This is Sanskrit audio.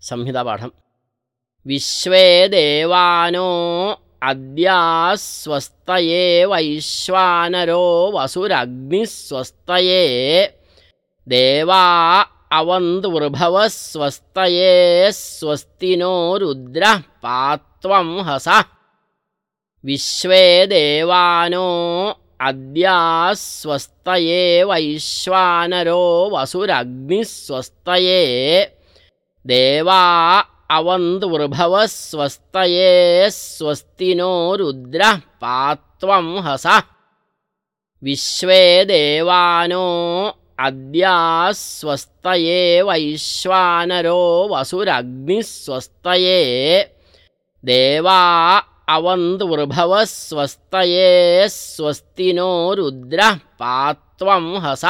संहितापाठम्। विश्वे देवानो अद्यास्वस्तये वैश्वानरो वसुरग्निस्वस्तये देवा अवन्तुर्भवः स्वस्तये स्वस्ति नो रुद्रः पात्वं हस। विश्वे देवानो अद्यास्वस्तये वैश्वानरो वसुरग्निस्वस्तये देवा अवन्तुर्भवः स्वस्तये स्वस्ति नो रुद्रः पात्वं हस। विश्वे देवानो अद्यास्वस्तये वैश्वानरो वसुरग्निस्वस्तये। देवा अवन्तुर्भवः स्वस्तये स्वस्ति नो रुद्रः पात्वं हस